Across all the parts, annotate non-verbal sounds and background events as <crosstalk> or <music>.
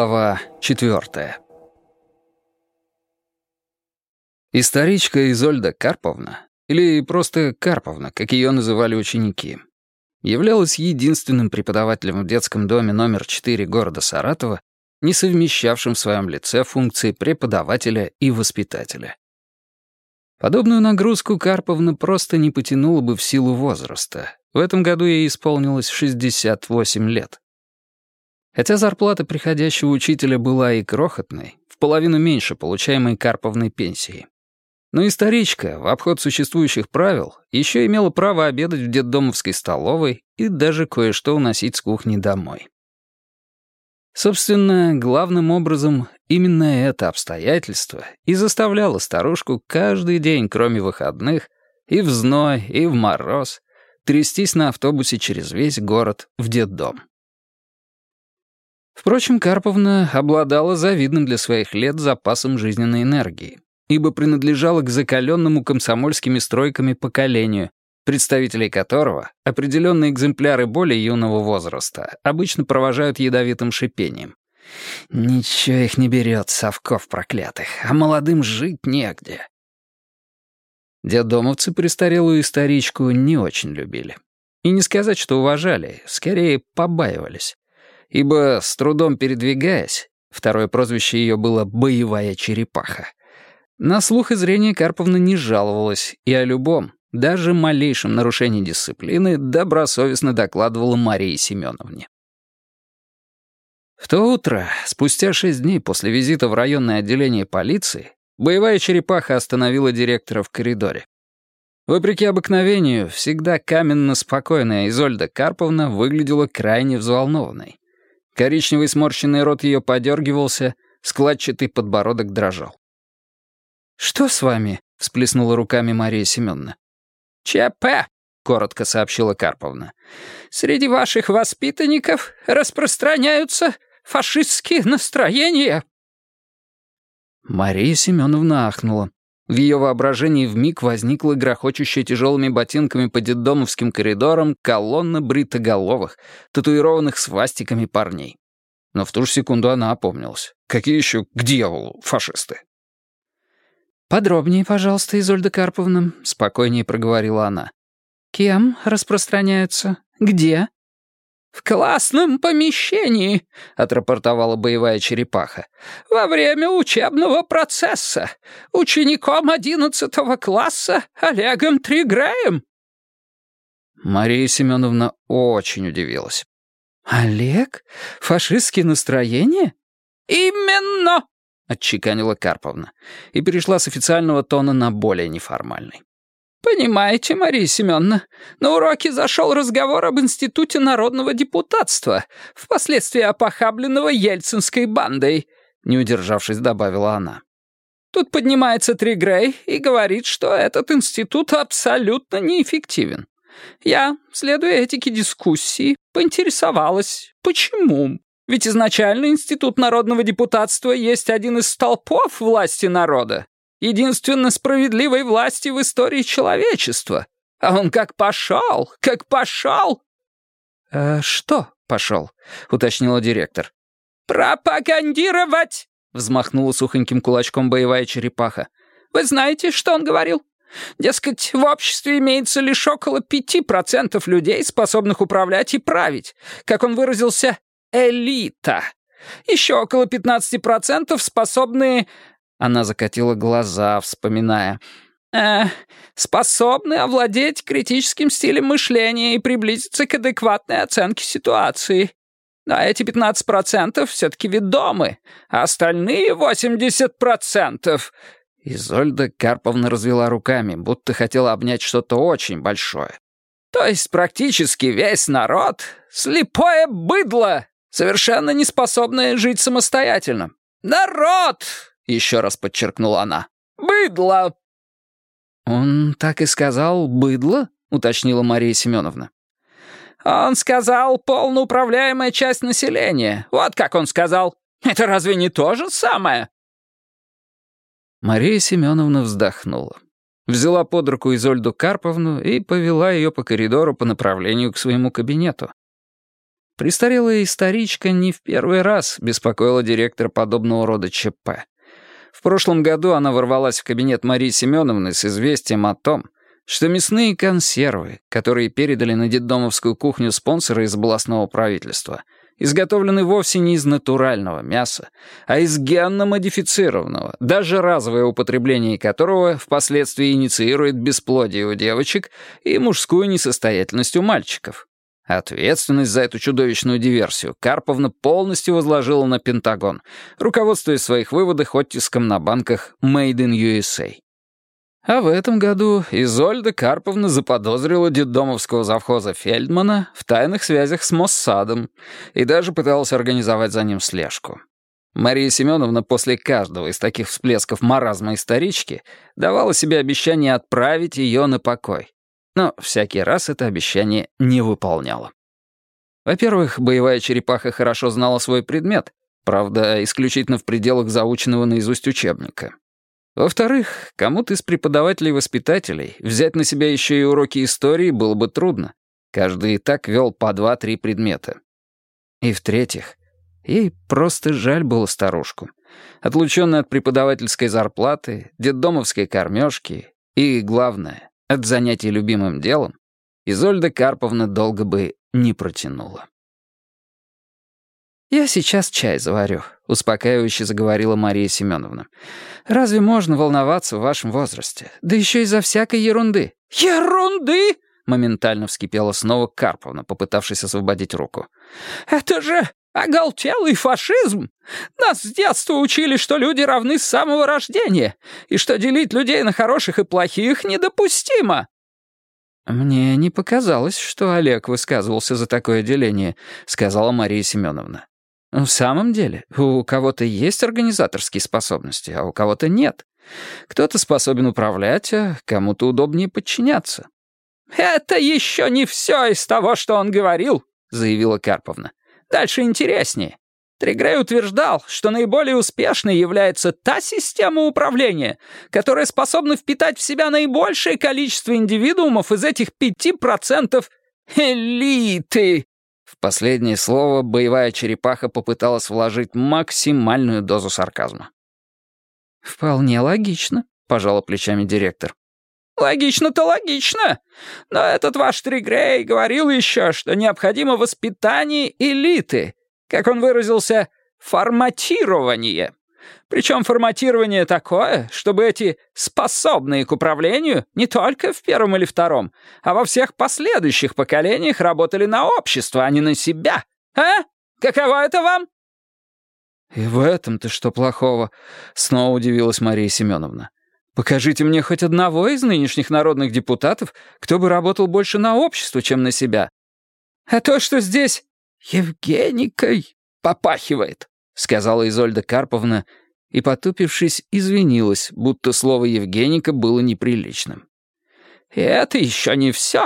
Глава четвертая. Историчка Изольда Карповна, или просто Карповна, как ее называли ученики, являлась единственным преподавателем в детском доме номер 4 города Саратова, не совмещавшим в своем лице функции преподавателя и воспитателя. Подобную нагрузку Карповна просто не потянула бы в силу возраста. В этом году ей исполнилось 68 лет. Хотя зарплата приходящего учителя была и крохотной, в половину меньше получаемой Карповной пенсии. Но историчка, в обход существующих правил, еще имела право обедать в детдомовской столовой и даже кое-что уносить с кухни домой. Собственно, главным образом именно это обстоятельство и заставляло старушку каждый день, кроме выходных, и в зной, и в мороз, трястись на автобусе через весь город в детдом. Впрочем, Карповна обладала завидным для своих лет запасом жизненной энергии, ибо принадлежала к закаленному комсомольскими стройками поколению, представителей которого определенные экземпляры более юного возраста обычно провожают ядовитым шипением. «Ничего их не берет, совков проклятых, а молодым жить негде». Дедомовцы престарелую историчку не очень любили. И не сказать, что уважали, скорее побаивались ибо, с трудом передвигаясь, второе прозвище ее было «боевая черепаха», на слух и зрение Карповна не жаловалась и о любом, даже малейшем нарушении дисциплины добросовестно докладывала Марии Семеновне. В то утро, спустя шесть дней после визита в районное отделение полиции, боевая черепаха остановила директора в коридоре. Вопреки обыкновению, всегда каменно-спокойная Изольда Карповна выглядела крайне взволнованной. Коричневый сморщенный рот ее подергивался, складчатый подбородок дрожал. «Что с вами?» — всплеснула руками Мария Семеновна. «ЧП», — коротко сообщила Карповна. «Среди ваших воспитанников распространяются фашистские настроения». Мария Семеновна ахнула. В ее воображении вмиг возникла грохочущая тяжелыми ботинками по детдомовским коридорам колонна бритоголовых, татуированных свастиками парней. Но в ту же секунду она опомнилась. Какие еще к дьяволу фашисты? «Подробнее, пожалуйста, Изольда Карповна», — спокойнее проговорила она. «Кем распространяются? Где?» «В классном помещении», — отрапортовала боевая черепаха. «Во время учебного процесса. Учеником одиннадцатого класса Олегом Триграем». Мария Семеновна очень удивилась. «Олег? Фашистские настроения?» «Именно!» — отчеканила Карповна и перешла с официального тона на более неформальный. «Понимаете, Мария Семеновна, на уроке зашел разговор об Институте народного депутатства, впоследствии опохабленного ельцинской бандой», — не удержавшись, добавила она. «Тут поднимается Тригрей и говорит, что этот институт абсолютно неэффективен. Я, следуя этике дискуссии, поинтересовалась, почему. Ведь изначально Институт народного депутатства есть один из столпов власти народа единственно справедливой власти в истории человечества. А он как пошел, как пошел!» «Э, «Что пошел?» — уточнила директор. «Пропагандировать!» — взмахнула сухоньким кулачком боевая черепаха. «Вы знаете, что он говорил? Дескать, в обществе имеется лишь около пяти процентов людей, способных управлять и править. Как он выразился, элита. Еще около пятнадцати процентов способные она закатила глаза, вспоминая. «Э, способны овладеть критическим стилем мышления и приблизиться к адекватной оценке ситуации. А эти 15% все-таки ведомы, а остальные 80%...» Изольда Карповна развела руками, будто хотела обнять что-то очень большое. «То есть практически весь народ — слепое быдло, совершенно не способное жить самостоятельно. Народ! Еще раз подчеркнула она. «Быдло!» «Он так и сказал «быдло»?» — уточнила Мария Семеновна. «Он сказал полноуправляемая часть населения. Вот как он сказал. Это разве не то же самое?» Мария Семеновна вздохнула. Взяла под руку Изольду Карповну и повела ее по коридору по направлению к своему кабинету. Престарелая историчка не в первый раз беспокоила директора подобного рода ЧП. В прошлом году она ворвалась в кабинет Марии Семеновны с известием о том, что мясные консервы, которые передали на детдомовскую кухню спонсоры из областного правительства, изготовлены вовсе не из натурального мяса, а из генно-модифицированного, даже разовое употребление которого впоследствии инициирует бесплодие у девочек и мужскую несостоятельность у мальчиков. Ответственность за эту чудовищную диверсию Карповна полностью возложила на Пентагон, руководствуясь в своих выводах оттиском на банках «Made in USA». А в этом году Изольда Карповна заподозрила детдомовского завхоза Фельдмана в тайных связях с Моссадом и даже пыталась организовать за ним слежку. Мария Семеновна после каждого из таких всплесков маразма исторички давала себе обещание отправить ее на покой. Но всякий раз это обещание не выполняла. Во-первых, боевая черепаха хорошо знала свой предмет, правда, исключительно в пределах заученного наизусть учебника. Во-вторых, кому-то из преподавателей-воспитателей взять на себя еще и уроки истории было бы трудно. Каждый и так вел по два-три предмета. И в-третьих, ей просто жаль было старушку. Отлученная от преподавательской зарплаты, детдомовской кормежки и, главное, от занятий любимым делом, Изольда Карповна долго бы не протянула. «Я сейчас чай заварю», — успокаивающе заговорила Мария Семеновна. «Разве можно волноваться в вашем возрасте? Да еще из-за всякой ерунды». «Ерунды?» — моментально вскипела снова Карповна, попытавшись освободить руку. «Это же оголтелый фашизм! Нас с детства учили, что люди равны с самого рождения, и что делить людей на хороших и плохих недопустимо». «Мне не показалось, что Олег высказывался за такое деление», — сказала Мария Семеновна. В самом деле, у кого-то есть организаторские способности, а у кого-то нет. Кто-то способен управлять, а кому-то удобнее подчиняться. «Это еще не все из того, что он говорил», — заявила Карповна. «Дальше интереснее. Тригрей утверждал, что наиболее успешной является та система управления, которая способна впитать в себя наибольшее количество индивидуумов из этих пяти процентов элиты. В последнее слово боевая черепаха попыталась вложить максимальную дозу сарказма. «Вполне логично», — пожала плечами директор. «Логично-то логично. Но этот ваш Тригрей говорил еще, что необходимо воспитание элиты. Как он выразился, форматирование. Причем форматирование такое, чтобы эти способные к управлению не только в первом или втором, а во всех последующих поколениях работали на общество, а не на себя. А? Каково это вам?» «И в этом-то что плохого?» — снова удивилась Мария Семеновна. «Покажите мне хоть одного из нынешних народных депутатов, кто бы работал больше на общество, чем на себя». «А то, что здесь Евгеникой попахивает», — сказала Изольда Карповна, и, потупившись, извинилась, будто слово «Евгеника» было неприличным. «И это еще не все.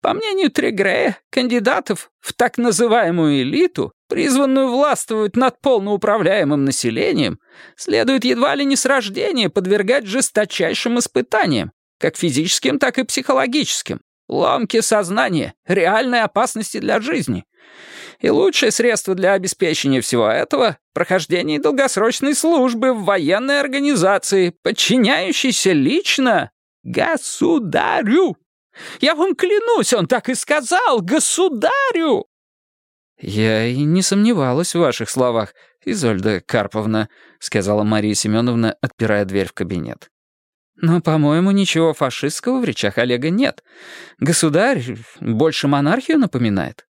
По мнению Трегрея, кандидатов в так называемую элиту, призванную властвовать над полноуправляемым населением, следует едва ли не с рождения подвергать жесточайшим испытаниям, как физическим, так и психологическим, ломке сознания, реальной опасности для жизни. И лучшее средство для обеспечения всего этого — прохождение долгосрочной службы в военной организации, подчиняющейся лично государю. Я вам клянусь, он так и сказал, государю!» «Я и не сомневалась в ваших словах, Изольда Карповна», — сказала Мария Семеновна, отпирая дверь в кабинет. «Но, по-моему, ничего фашистского в речах Олега нет. Государь больше монархию напоминает».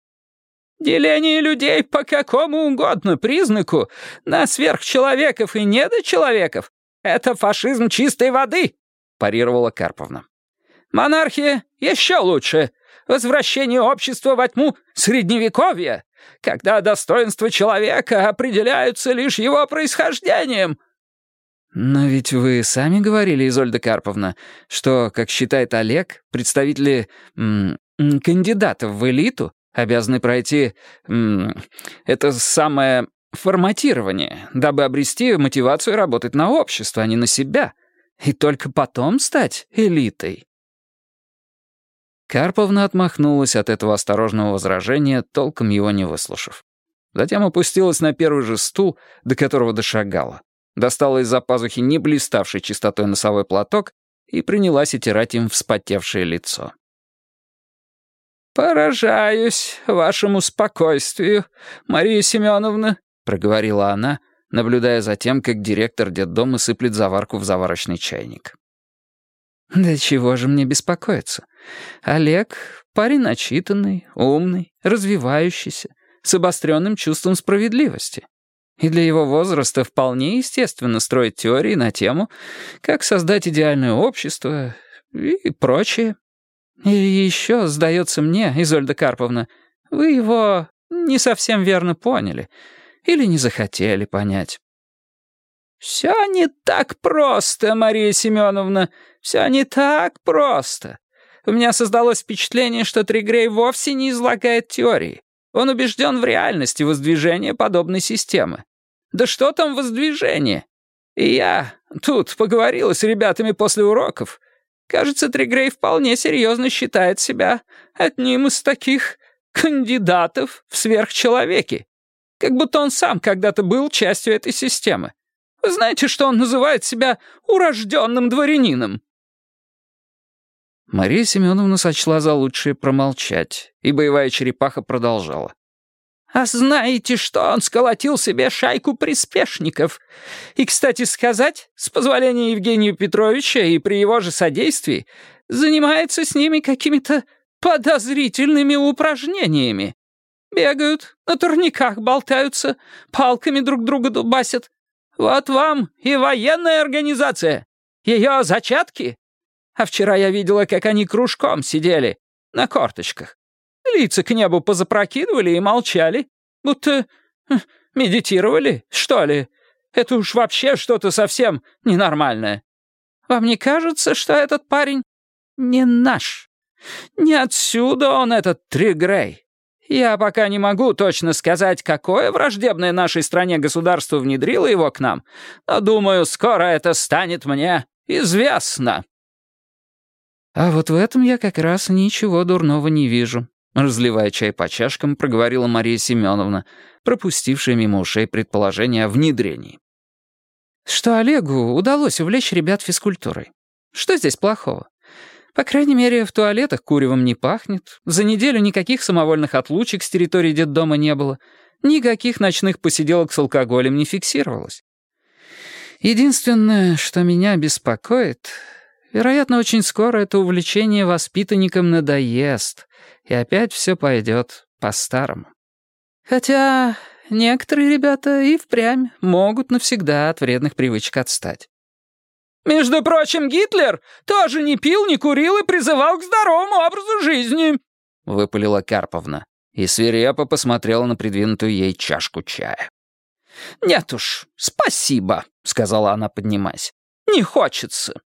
Деление людей по какому угодно признаку на сверхчеловеков и недочеловеков — это фашизм чистой воды», — парировала Карповна. «Монархия еще лучше. Возвращение общества во тьму Средневековья, когда достоинства человека определяются лишь его происхождением». «Но ведь вы сами говорили, Изольда Карповна, что, как считает Олег, представители м, кандидатов в элиту обязаны пройти это самое форматирование, дабы обрести мотивацию работать на общество, а не на себя, и только потом стать элитой. Карповна отмахнулась от этого осторожного возражения, толком его не выслушав. Затем опустилась на первый же стул, до которого дошагала. Достала из-за пазухи не блиставший чистотой носовой платок и принялась отирать им вспотевшее лицо. «Поражаюсь вашему спокойствию, Мария Семеновна», — проговорила она, наблюдая за тем, как директор детдома сыплет заварку в заварочный чайник. «Да чего же мне беспокоиться? Олег — парень начитанный, умный, развивающийся, с обостренным чувством справедливости. И для его возраста вполне естественно строить теории на тему, как создать идеальное общество и прочее. И еще, сдается мне, Изольда Карповна, вы его не совсем верно поняли или не захотели понять. «Все не так просто, Мария Семеновна, все не так просто. У меня создалось впечатление, что Тригрей вовсе не излагает теории. Он убежден в реальности воздвижения подобной системы. Да что там воздвижение? И я тут поговорила с ребятами после уроков. Кажется, Тригрей вполне серьезно считает себя одним из таких кандидатов в сверхчеловеки. Как будто он сам когда-то был частью этой системы. Вы знаете, что он называет себя урожденным дворянином?» Мария Семеновна сочла за лучшее промолчать, и боевая черепаха продолжала. «А знаете, что он сколотил себе шайку приспешников? И, кстати сказать, с позволения Евгения Петровича и при его же содействии, занимается с ними какими-то подозрительными упражнениями. Бегают, на турниках болтаются, палками друг друга дубасят. Вот вам и военная организация. Ее зачатки а вчера я видела, как они кружком сидели, на корточках. Лица к небу позапрокидывали и молчали, будто хм, медитировали, что ли. Это уж вообще что-то совсем ненормальное. Вам не кажется, что этот парень не наш? Не отсюда он, этот Тригрей. Я пока не могу точно сказать, какое враждебное нашей стране государство внедрило его к нам, но, думаю, скоро это станет мне известно». «А вот в этом я как раз ничего дурного не вижу», разливая чай по чашкам, проговорила Мария Семеновна, пропустившая мимо ушей предположение о внедрении. «Что Олегу удалось увлечь ребят физкультурой. Что здесь плохого? По крайней мере, в туалетах куревом не пахнет, за неделю никаких самовольных отлучек с территории детдома не было, никаких ночных посиделок с алкоголем не фиксировалось. Единственное, что меня беспокоит, Вероятно, очень скоро это увлечение воспитанникам надоест, и опять все пойдет по-старому. Хотя некоторые ребята и впрямь могут навсегда от вредных привычек отстать. «Между прочим, Гитлер тоже не пил, не курил и призывал к здоровому образу жизни», — выпалила Карповна и свирепо посмотрела на придвинутую ей чашку чая. «Нет уж, спасибо», — сказала она, поднимаясь. «Не хочется.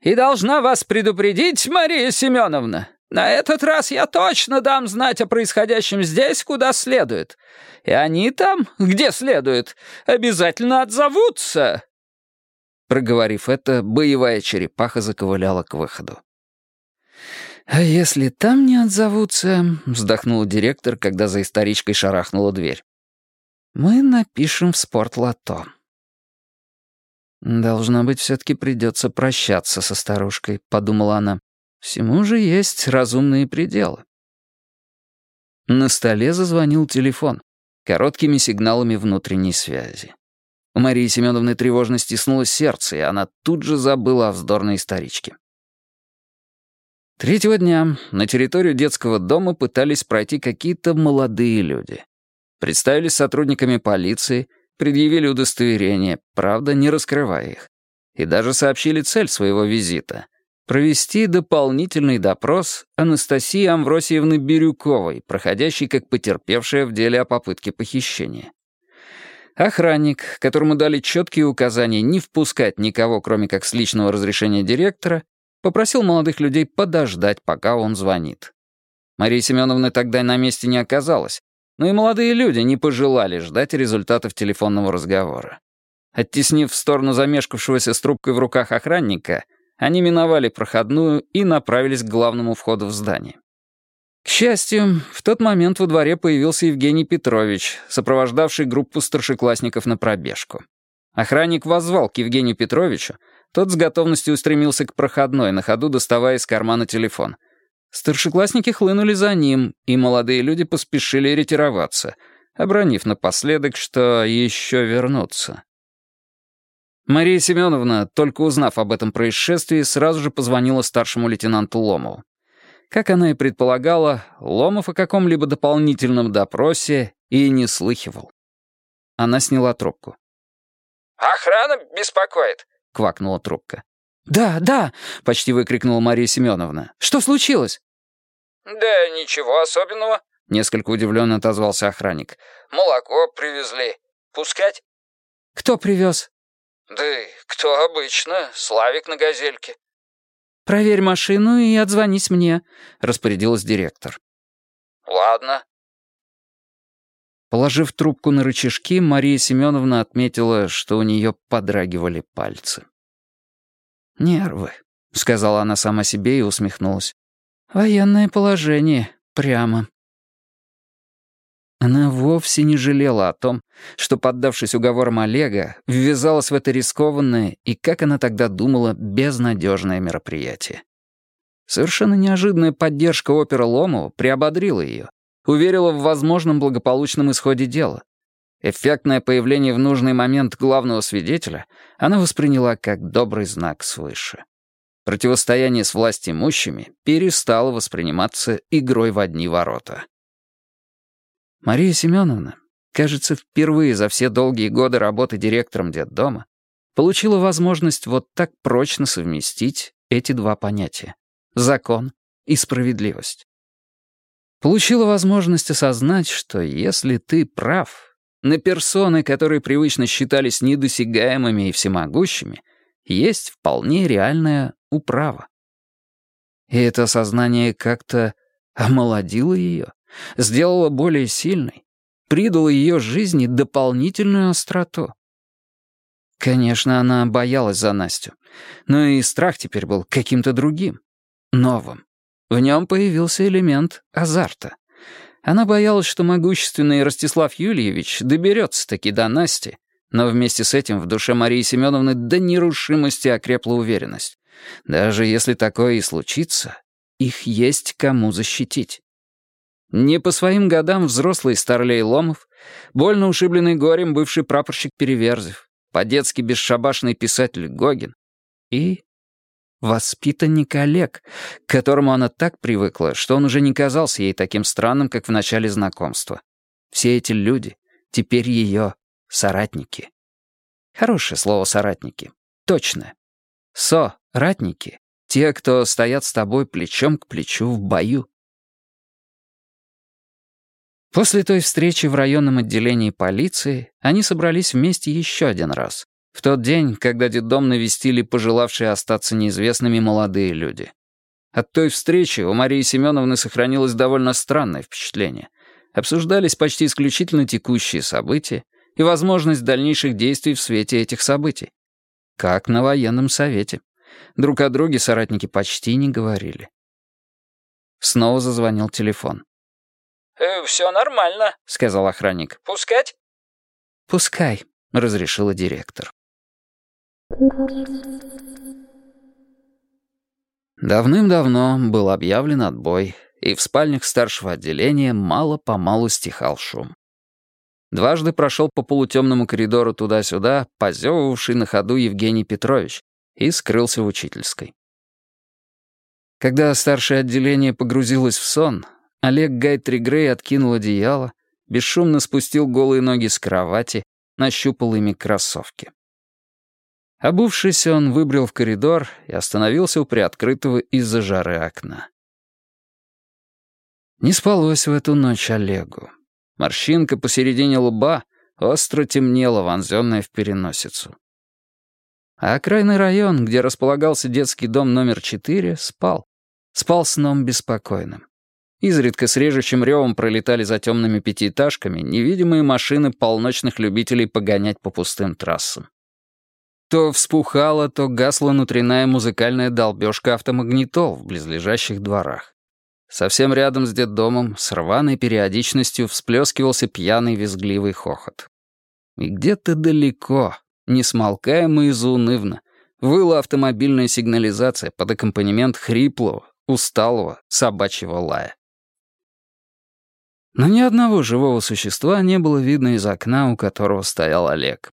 И должна вас предупредить, Мария Семеновна, на этот раз я точно дам знать о происходящем здесь, куда следует. И они там, где следует, обязательно отзовутся». Проговорив это, боевая черепаха заковыляла к выходу. «А если там не отзовутся?» — вздохнул директор, когда за историчкой шарахнула дверь. «Мы напишем в спортлото». «Должно быть, все-таки придется прощаться со старушкой», — подумала она. «Всему же есть разумные пределы». На столе зазвонил телефон, короткими сигналами внутренней связи. У Марии Семеновны тревожно стиснулось сердце, и она тут же забыла о вздорной историчке. Третьего дня на территорию детского дома пытались пройти какие-то молодые люди. Представились сотрудниками полиции, предъявили удостоверение, правда, не раскрывая их. И даже сообщили цель своего визита — провести дополнительный допрос Анастасии Амвросиевны Бирюковой, проходящей как потерпевшая в деле о попытке похищения. Охранник, которому дали четкие указания не впускать никого, кроме как с личного разрешения директора, попросил молодых людей подождать, пока он звонит. Мария Семеновна тогда на месте не оказалась, но и молодые люди не пожелали ждать результатов телефонного разговора. Оттеснив в сторону замешкавшегося с трубкой в руках охранника, они миновали проходную и направились к главному входу в здание. К счастью, в тот момент во дворе появился Евгений Петрович, сопровождавший группу старшеклассников на пробежку. Охранник воззвал к Евгению Петровичу, тот с готовностью устремился к проходной, на ходу доставая из кармана телефон. Старшеклассники хлынули за ним, и молодые люди поспешили ретироваться, обронив напоследок, что еще вернутся. Мария Семеновна, только узнав об этом происшествии, сразу же позвонила старшему лейтенанту Ломову. Как она и предполагала, Ломов о каком-либо дополнительном допросе и не слыхивал. Она сняла трубку. «Охрана беспокоит», — квакнула трубка. «Да, да!» — почти выкрикнула Мария Семеновна. «Что случилось?» «Да ничего особенного», — несколько удивленно отозвался охранник. «Молоко привезли. Пускать?» «Кто привез?» «Да кто обычно. Славик на газельке». «Проверь машину и отзвонись мне», — распорядилась директор. «Ладно». Положив трубку на рычажки, Мария Семеновна отметила, что у нее подрагивали пальцы. «Нервы», — сказала она сама себе и усмехнулась. «Военное положение, прямо». Она вовсе не жалела о том, что, поддавшись уговорам Олега, ввязалась в это рискованное и, как она тогда думала, безнадежное мероприятие. Совершенно неожиданная поддержка опера Ломова приободрила ее, уверила в возможном благополучном исходе дела. Эффектное появление в нужный момент главного свидетеля она восприняла как добрый знак свыше. Противостояние с властимущими перестало восприниматься игрой в одни ворота. Мария Семеновна, кажется, впервые за все долгие годы работы директором детдома, получила возможность вот так прочно совместить эти два понятия — закон и справедливость. Получила возможность осознать, что если ты прав, на персоны, которые привычно считались недосягаемыми и всемогущими, есть вполне реальная управа. И это осознание как-то омолодило ее сделала более сильной, придала ее жизни дополнительную остроту. Конечно, она боялась за Настю, но и страх теперь был каким-то другим, новым. В нем появился элемент азарта. Она боялась, что могущественный Ростислав Юльевич доберется-таки до Насти, но вместе с этим в душе Марии Семеновны до нерушимости окрепла уверенность. Даже если такое и случится, их есть кому защитить. Не по своим годам взрослый старлей Ломов, больно ушибленный горем бывший прапорщик Переверзев, по-детски бесшабашный писатель Гогин и воспитанник Олег, к которому она так привыкла, что он уже не казался ей таким странным, как в начале знакомства. Все эти люди теперь ее соратники. Хорошее слово «соратники». Точно. Со-ратники — те, кто стоят с тобой плечом к плечу в бою. После той встречи в районном отделении полиции они собрались вместе еще один раз. В тот день, когда детдом навестили пожелавшие остаться неизвестными молодые люди. От той встречи у Марии Семеновны сохранилось довольно странное впечатление. Обсуждались почти исключительно текущие события и возможность дальнейших действий в свете этих событий. Как на военном совете. Друг о друге соратники почти не говорили. Снова зазвонил телефон. «Э, «Все нормально», — сказал охранник. «Пускать?» «Пускай», — разрешила директор. Давным-давно был объявлен отбой, и в спальнях старшего отделения мало-помалу стихал шум. Дважды прошел по полутемному коридору туда-сюда, позевывавший на ходу Евгений Петрович, и скрылся в учительской. Когда старшее отделение погрузилось в сон, Олег Гайтри Грей откинул одеяло, бесшумно спустил голые ноги с кровати, нащупал ими кроссовки. Обувшись, он выбрел в коридор и остановился у приоткрытого из-за жары окна. Не спалось в эту ночь Олегу. Морщинка посередине лба остро темнела, вонзенная в переносицу. А окраинный район, где располагался детский дом номер четыре, спал. Спал сном беспокойным. Изредка с режущим ревом пролетали за темными пятиэтажками невидимые машины полночных любителей погонять по пустым трассам. То вспухала, то гасла внутренняя музыкальная долбежка автомагнитол в близлежащих дворах. Совсем рядом с детдомом с рваной периодичностью всплескивался пьяный визгливый хохот. И где-то далеко, несмолкаемо и заунывно, выла автомобильная сигнализация под аккомпанемент хриплого, усталого собачьего лая. Но ни одного живого существа не было видно из окна, у которого стоял Олег.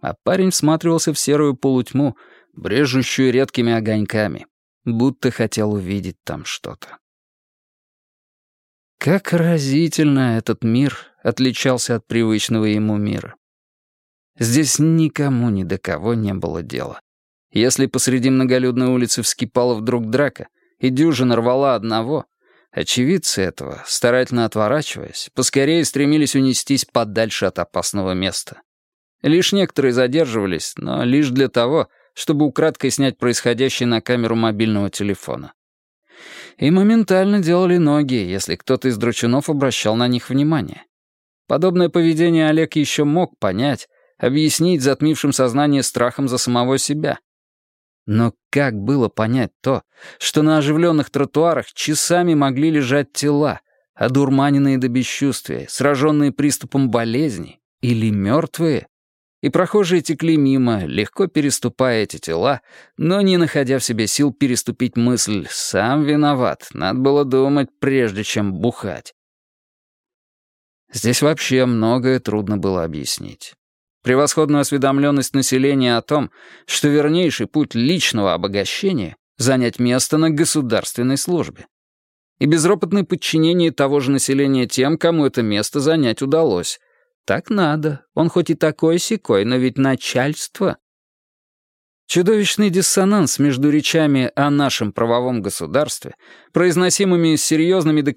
А парень всматривался в серую полутьму, брежущую редкими огоньками, будто хотел увидеть там что-то. Как разительно этот мир отличался от привычного ему мира. Здесь никому ни до кого не было дела. Если посреди многолюдной улицы вскипала вдруг драка, и дюжина рвала одного, очевидцы этого, старательно отворачиваясь, поскорее стремились унестись подальше от опасного места. Лишь некоторые задерживались, но лишь для того, чтобы украдкой снять происходящее на камеру мобильного телефона. И моментально делали ноги, если кто-то из дручунов обращал на них внимание. Подобное поведение Олег еще мог понять, объяснить затмившим сознание страхом за самого себя. Но как было понять то, что на оживленных тротуарах часами могли лежать тела, одурманенные до бесчувствия, сраженные приступом болезни или мертвые? И прохожие текли мимо, легко переступая эти тела, но не находя в себе сил переступить мысль «сам виноват, надо было думать, прежде чем бухать». Здесь вообще многое трудно было объяснить превосходную осведомленность населения о том, что вернейший путь личного обогащения — занять место на государственной службе. И безропотное подчинение того же населения тем, кому это место занять удалось. Так надо. Он хоть и такой-сякой, но ведь начальство. Чудовищный диссонанс между речами о нашем правовом государстве, произносимыми серьезными до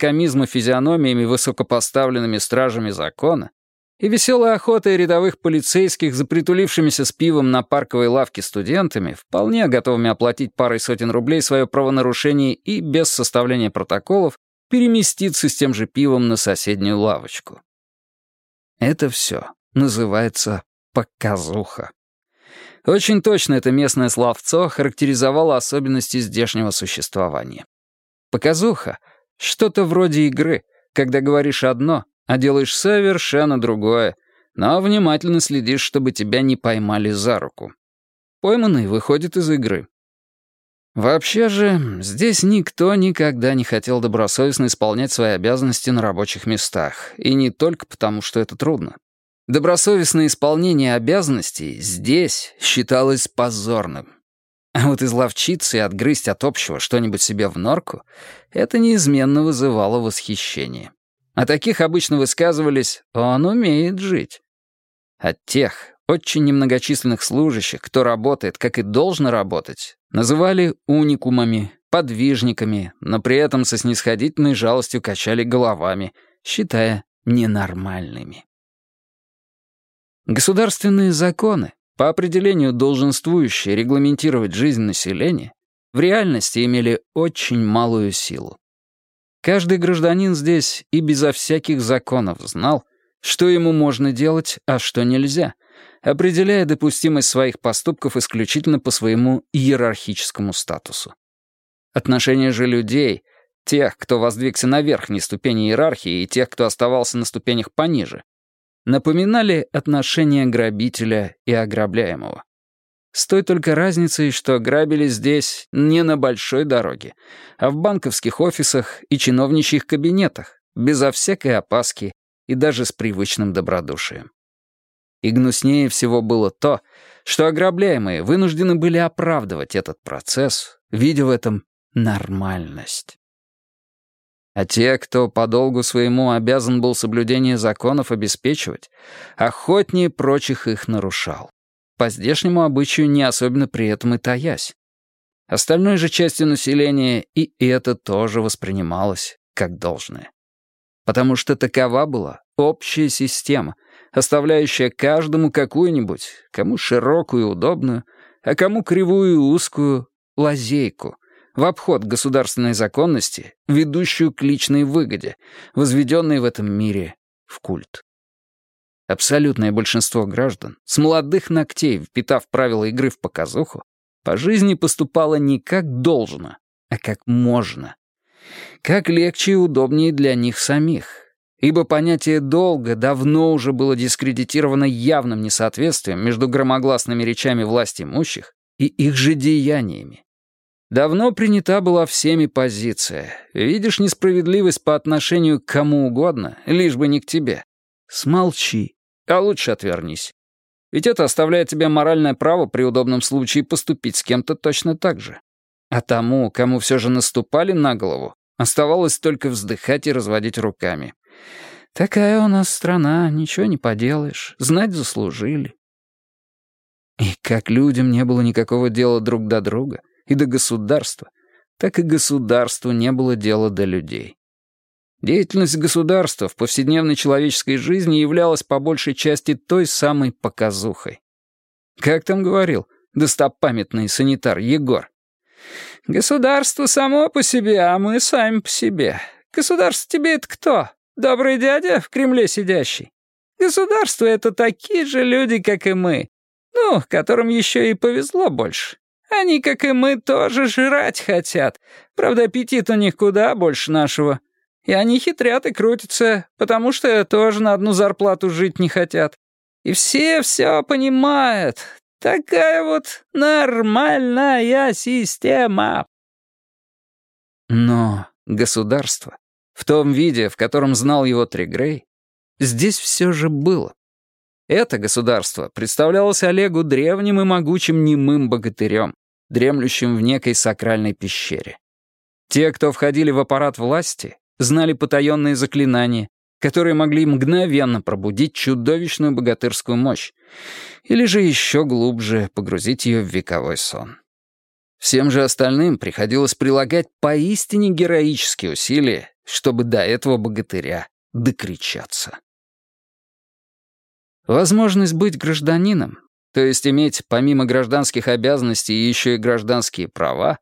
физиономиями высокопоставленными стражами закона, и веселая охота рядовых полицейских за притулившимися с пивом на парковой лавке студентами, вполне готовыми оплатить парой сотен рублей свое правонарушение и без составления протоколов переместиться с тем же пивом на соседнюю лавочку. Это все называется показуха. Очень точно это местное словцо характеризовало особенности здешнего существования. Показуха — что-то вроде игры, когда говоришь одно, а делаешь совершенно другое, но внимательно следишь, чтобы тебя не поймали за руку. Пойманный выходит из игры. Вообще же, здесь никто никогда не хотел добросовестно исполнять свои обязанности на рабочих местах, и не только потому, что это трудно. Добросовестное исполнение обязанностей здесь считалось позорным. А вот изловчиться и отгрызть от общего что-нибудь себе в норку — это неизменно вызывало восхищение. О таких обычно высказывались «он умеет жить». От тех, очень немногочисленных служащих, кто работает, как и должно работать, называли уникумами, подвижниками, но при этом со снисходительной жалостью качали головами, считая ненормальными. Государственные законы, по определению долженствующие регламентировать жизнь населения, в реальности имели очень малую силу. Каждый гражданин здесь и безо всяких законов знал, что ему можно делать, а что нельзя, определяя допустимость своих поступков исключительно по своему иерархическому статусу. Отношения же людей, тех, кто воздвигся на верхней ступени иерархии, и тех, кто оставался на ступенях пониже, напоминали отношения грабителя и ограбляемого. С той только разницей, что грабили здесь не на большой дороге, а в банковских офисах и чиновничьих кабинетах, безо всякой опаски и даже с привычным добродушием. И гнуснее всего было то, что ограбляемые вынуждены были оправдывать этот процесс, видя в этом нормальность. А те, кто по долгу своему обязан был соблюдение законов обеспечивать, охотнее прочих их нарушал по здешнему обычаю не особенно при этом и таясь. Остальной же частью населения и это тоже воспринималось как должное. Потому что такова была общая система, оставляющая каждому какую-нибудь, кому широкую и удобную, а кому кривую и узкую, лазейку, в обход государственной законности, ведущую к личной выгоде, возведенной в этом мире в культ. Абсолютное большинство граждан, с молодых ногтей, впитав правила игры в показуху, по жизни поступало не как должно, а как можно. Как легче и удобнее для них самих. Ибо понятие «долга» давно уже было дискредитировано явным несоответствием между громогласными речами власть имущих и их же деяниями. Давно принята была всеми позиция. Видишь несправедливость по отношению к кому угодно, лишь бы не к тебе. Смолчи, а лучше отвернись. Ведь это оставляет тебе моральное право при удобном случае поступить с кем-то точно так же. А тому, кому все же наступали на голову, оставалось только вздыхать и разводить руками. Такая у нас страна, ничего не поделаешь, знать заслужили. И как людям не было никакого дела друг до друга и до государства, так и государству не было дела до людей. Деятельность государства в повседневной человеческой жизни являлась по большей части той самой показухой. Как там говорил достопамятный санитар Егор? «Государство само по себе, а мы сами по себе. Государство тебе это кто? Добрый дядя в Кремле сидящий? Государство — это такие же люди, как и мы. Ну, которым еще и повезло больше. Они, как и мы, тоже жрать хотят. Правда, аппетит у них куда больше нашего. И они хитрят и крутятся, потому что тоже на одну зарплату жить не хотят. И все все понимают. Такая вот нормальная система. Но государство, в том виде, в котором знал его Тригрей, здесь все же было. Это государство представлялось Олегу древним и могучим немым богатырем, дремлющим в некой сакральной пещере. Те, кто входили в аппарат власти, знали потаенные заклинания, которые могли мгновенно пробудить чудовищную богатырскую мощь, или же еще глубже погрузить ее в вековой сон. Всем же остальным приходилось прилагать поистине героические усилия, чтобы до этого богатыря докричаться. Возможность быть гражданином, то есть иметь помимо гражданских обязанностей еще и гражданские права,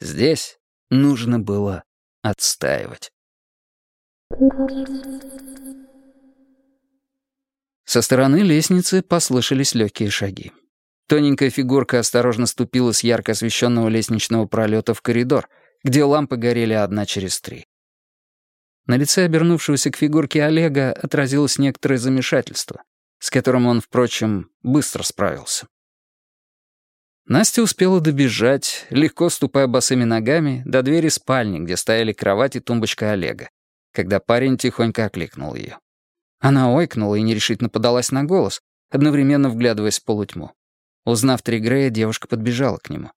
здесь нужно было отстаивать. Со стороны лестницы послышались легкие шаги. Тоненькая фигурка осторожно ступила с ярко освещенного лестничного пролета в коридор, где лампы горели одна через три. На лице обернувшегося к фигурке Олега отразилось некоторое замешательство, с которым он, впрочем, быстро справился. Настя успела добежать, легко ступая босыми ногами, до двери спальни, где стояли кровать и тумбочка Олега, когда парень тихонько окликнул ее. Она ойкнула и нерешительно подалась на голос, одновременно вглядываясь в полутьму. Узнав Тригрея, девушка подбежала к нему.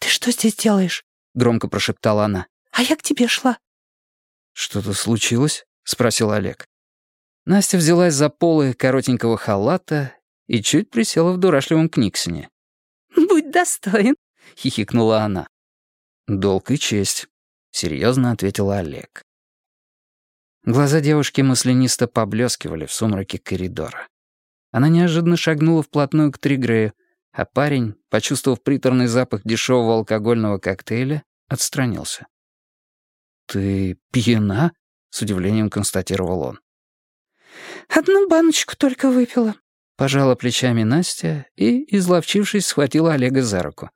«Ты что здесь делаешь?» — громко прошептала она. «А я к тебе шла». «Что-то случилось?» — спросил Олег. Настя взялась за полы коротенького халата и чуть присела в дурашливом книгсоне. «Будь достоин», — хихикнула она. «Долг и честь», — серьезно ответил Олег. Глаза девушки маслянисто поблескивали в сумраке коридора. Она неожиданно шагнула вплотную к Тригрею, а парень, почувствовав приторный запах дешевого алкогольного коктейля, отстранился. «Ты пьяна?» — с удивлением констатировал он. «Одну баночку только выпила», — пожала плечами Настя и, изловчившись, схватила Олега за руку.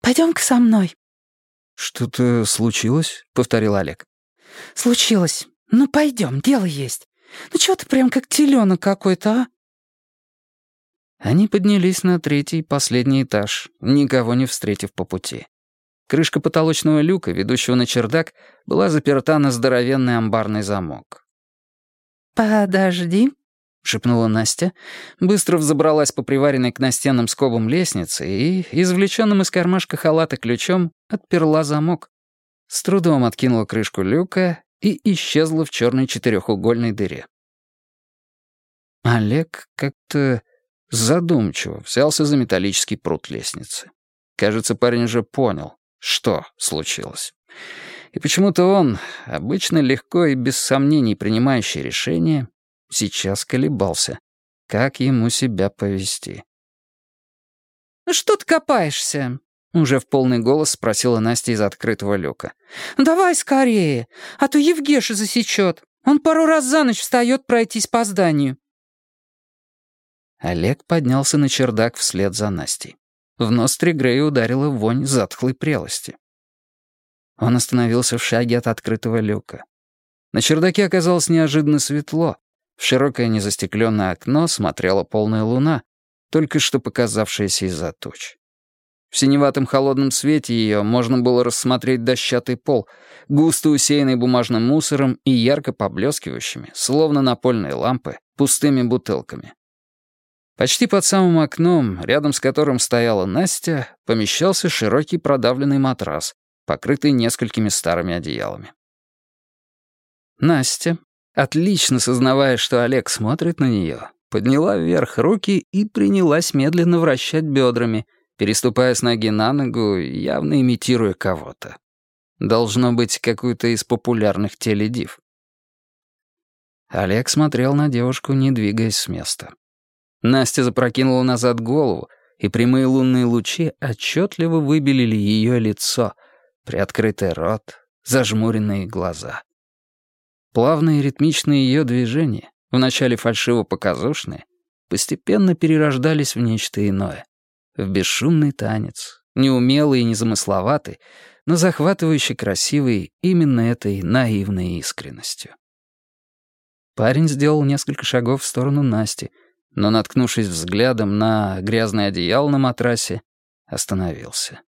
«Пойдем-ка со мной». «Что-то случилось?» — повторил Олег. «Случилось. «Ну, пойдем, дело есть. Ну, чего ты прям как теленок какой-то, а?» Они поднялись на третий, последний этаж, никого не встретив по пути. Крышка потолочного люка, ведущего на чердак, была заперта на здоровенный амбарный замок. «Подожди», — шепнула Настя, быстро взобралась по приваренной к настенным скобам лестнице и, извлеченным из кармашка халата ключом, отперла замок. С трудом откинула крышку люка и исчезла в черной четырехугольной дыре. Олег как-то задумчиво взялся за металлический пруд лестницы. Кажется, парень уже понял, что случилось. И почему-то он, обычно легко и без сомнений принимающий решение, сейчас колебался, как ему себя повести. «Ну что ты копаешься?» Уже в полный голос спросила Настя из открытого люка. «Давай скорее, а то Евгеша засечет. Он пару раз за ночь встает пройтись по зданию». Олег поднялся на чердак вслед за Настей. В нос Тригрея ударила вонь затхлой прелости. Он остановился в шаге от открытого люка. На чердаке оказалось неожиданно светло. В широкое незастекленное окно смотрела полная луна, только что показавшаяся из-за туч. В синеватом холодном свете ее можно было рассмотреть дощатый пол, густо усеянный бумажным мусором и ярко поблескивающими, словно напольные лампы, пустыми бутылками. Почти под самым окном, рядом с которым стояла Настя, помещался широкий продавленный матрас, покрытый несколькими старыми одеялами. Настя, отлично сознавая, что Олег смотрит на нее, подняла вверх руки и принялась медленно вращать бедрами, переступая с ноги на ногу, явно имитируя кого-то. Должно быть, какую-то из популярных теледив. Олег смотрел на девушку, не двигаясь с места. Настя запрокинула назад голову, и прямые лунные лучи отчетливо выбелили ее лицо, приоткрытый рот, зажмуренные глаза. Плавные ритмичные ее движения, вначале фальшиво-показушные, постепенно перерождались в нечто иное в бесшумный танец, неумелый и незамысловатый, но захватывающе красивый именно этой наивной искренностью. Парень сделал несколько шагов в сторону Насти, но, наткнувшись взглядом на грязное одеяло на матрасе, остановился.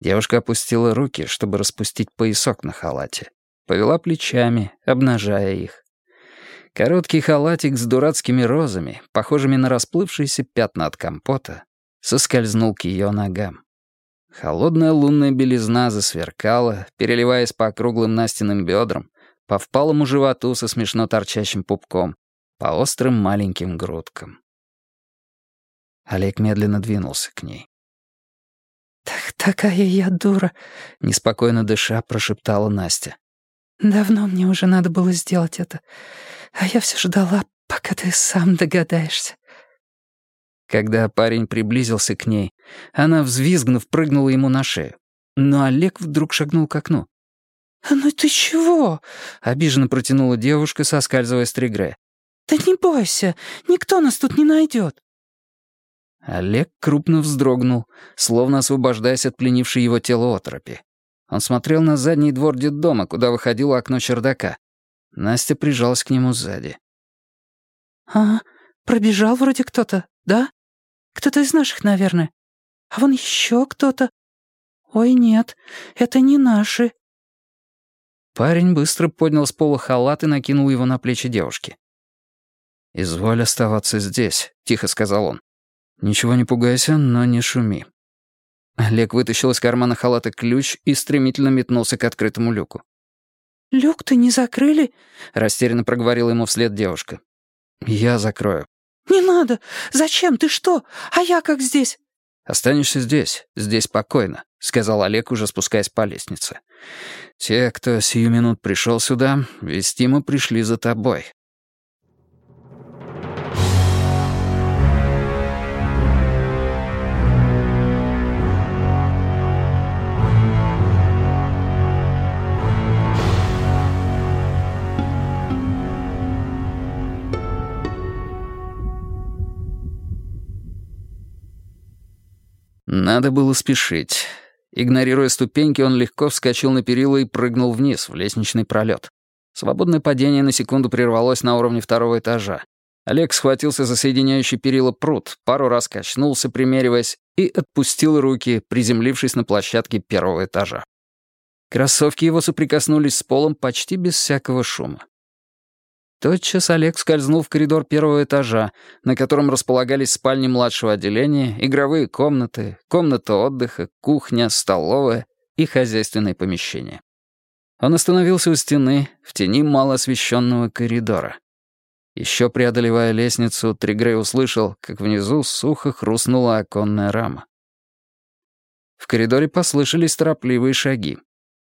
Девушка опустила руки, чтобы распустить поясок на халате, повела плечами, обнажая их. Короткий халатик с дурацкими розами, похожими на расплывшиеся пятна от компота, соскользнул к ее ногам. Холодная лунная белизна засверкала, переливаясь по округлым Настиным бедрам, по впалому животу со смешно торчащим пупком, по острым маленьким грудкам. Олег медленно двинулся к ней. «Так такая я дура», — неспокойно дыша прошептала Настя. «Давно мне уже надо было сделать это. А я все ждала, пока ты сам догадаешься». Когда парень приблизился к ней, она, взвизгнув, прыгнула ему на шею. Но Олег вдруг шагнул к окну. «А «Ну ты чего?» — обиженно протянула девушка, соскальзывая с тригре. «Да не бойся, никто нас тут не найдет». Олег крупно вздрогнул, словно освобождаясь от пленившей его тело отропи. Он смотрел на задний двор детдома, куда выходило окно чердака. Настя прижалась к нему сзади. «А, пробежал вроде кто-то, да? Кто-то из наших, наверное. А вон еще кто-то. Ой, нет, это не наши». Парень быстро поднял с пола халат и накинул его на плечи девушки. «Изволь оставаться здесь», — тихо сказал он. «Ничего не пугайся, но не шуми». Олег вытащил из кармана халата ключ и стремительно метнулся к открытому люку. «Люк-то не закрыли?» — растерянно проговорила ему вслед девушка. «Я закрою». «Не надо! Зачем? Ты что? А я как здесь?» «Останешься здесь. Здесь спокойно», — сказал Олег, уже спускаясь по лестнице. «Те, кто сию минут пришел сюда, вестимо пришли за тобой. Надо было спешить. Игнорируя ступеньки, он легко вскочил на перила и прыгнул вниз, в лестничный пролет. Свободное падение на секунду прервалось на уровне второго этажа. Олег схватился за соединяющий перила пруд, пару раз качнулся, примериваясь, и отпустил руки, приземлившись на площадке первого этажа. Кроссовки его соприкоснулись с полом почти без всякого шума. Тотчас Олег скользнул в коридор первого этажа, на котором располагались спальни младшего отделения, игровые комнаты, комната отдыха, кухня, столовая и хозяйственные помещения. Он остановился у стены, в тени малоосвещенного коридора. Еще преодолевая лестницу, Тригрей услышал, как внизу сухо хрустнула оконная рама. В коридоре послышались торопливые шаги.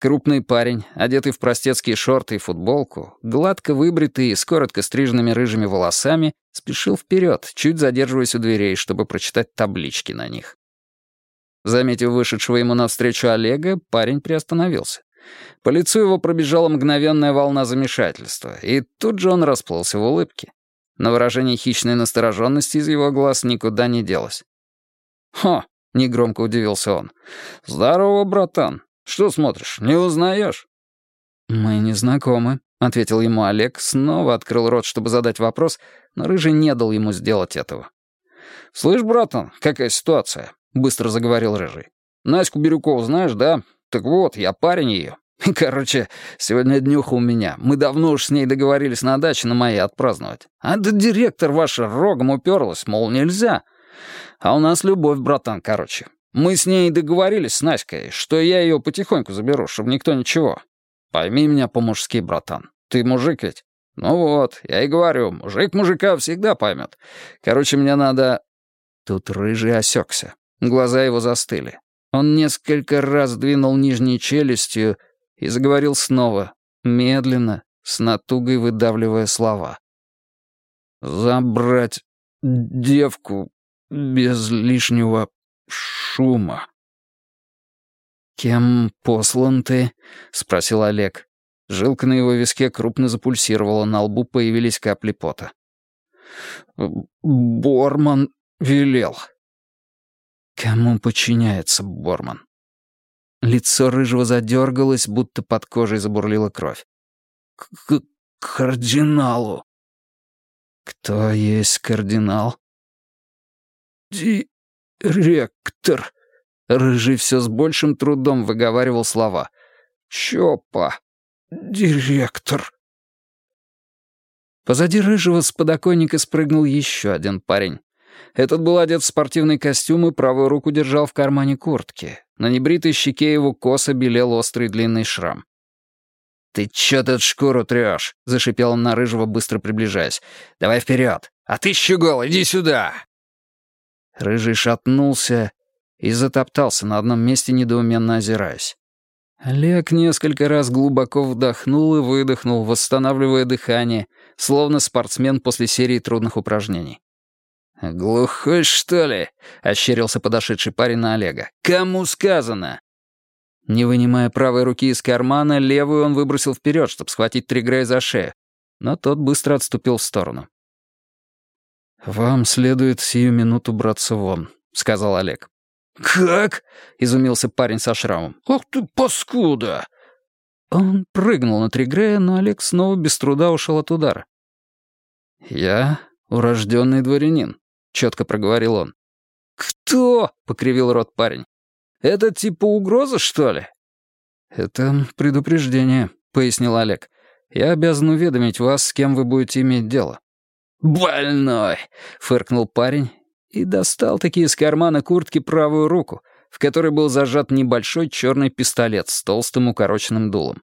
Крупный парень, одетый в простецкие шорты и футболку, гладко выбритый и с коротко стриженными рыжими волосами, спешил вперед, чуть задерживаясь у дверей, чтобы прочитать таблички на них. Заметив вышедшего ему навстречу Олега, парень приостановился. По лицу его пробежала мгновенная волна замешательства, и тут же он расплылся в улыбке. но выражение хищной настороженности из его глаз никуда не делось. «Хо!» — негромко удивился он. «Здорово, братан. Что смотришь, не узнаешь?» «Мы не знакомы», — ответил ему Олег, снова открыл рот, чтобы задать вопрос, но Рыжий не дал ему сделать этого. «Слышь, братан, какая ситуация?» — быстро заговорил Рыжий. «Наську Бирюкову знаешь, да? Так вот, я парень ее. <laughs> Короче, сегодня днюха у меня. Мы давно уж с ней договорились на даче на моей отпраздновать. А да директор ваша рогом уперлась, мол, нельзя. А у нас любовь, братан, короче. Мы с ней договорились с Наськой, что я ее потихоньку заберу, чтобы никто ничего. Пойми меня по-мужски, братан. Ты мужик ведь? Ну вот, я и говорю, мужик мужика всегда поймет. Короче, мне надо... Тут рыжий осекся. Глаза его застыли. Он несколько раз двинул нижней челюстью и заговорил снова, медленно, с натугой выдавливая слова. «Забрать девку без лишнего шума». «Кем послан ты?» — спросил Олег. Жилка на его виске крупно запульсировала, на лбу появились капли пота. «Борман велел». Кому подчиняется Борман? Лицо рыжего задергалось, будто под кожей забурлила кровь. «К кардиналу». «Кто есть кардинал?» «Директор». Рыжий все с большим трудом выговаривал слова. «Чопа. Директор». Позади Рыжего с подоконника спрыгнул еще один парень. Этот был одет в спортивный костюм и правую руку держал в кармане куртки. На небритой щеке его косо белел острый длинный шрам. «Ты чё тут шкуру трёшь?» — зашипел он на Рыжего, быстро приближаясь. «Давай вперед! А ты, щегол, иди сюда!» Рыжий шатнулся и затоптался на одном месте, недоуменно озираясь. Олег несколько раз глубоко вдохнул и выдохнул, восстанавливая дыхание, словно спортсмен после серии трудных упражнений. «Глухой, что ли?» — ощерился подошедший парень на Олега. «Кому сказано?» Не вынимая правой руки из кармана, левую он выбросил вперед, чтобы схватить Тригрей за шею, но тот быстро отступил в сторону. «Вам следует сию минуту браться вон», — сказал Олег. «Как?» — изумился парень со шрамом. «Ах ты паскуда!» Он прыгнул на Тригрея, но Олег снова без труда ушел от удара. «Я урожденный дворянин», четко проговорил он. «Кто?» — покривил рот парень. «Это типа угроза, что ли?» «Это предупреждение», — пояснил Олег. «Я обязан уведомить вас, с кем вы будете иметь дело». «Больной!» — фыркнул парень и достал такие из кармана куртки правую руку, в которой был зажат небольшой черный пистолет с толстым укороченным дулом.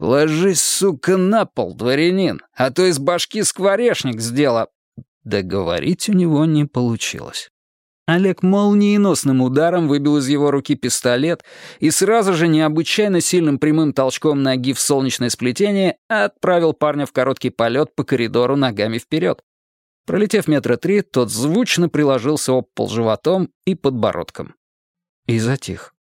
«Ложись, сука, на пол, дворянин, а то из башки скворечник сдела...» Договорить у него не получилось. Олег молниеносным ударом выбил из его руки пистолет и сразу же необычайно сильным прямым толчком ноги в солнечное сплетение отправил парня в короткий полет по коридору ногами вперед. Пролетев метра три, тот звучно приложился об пол животом и подбородком. И затих.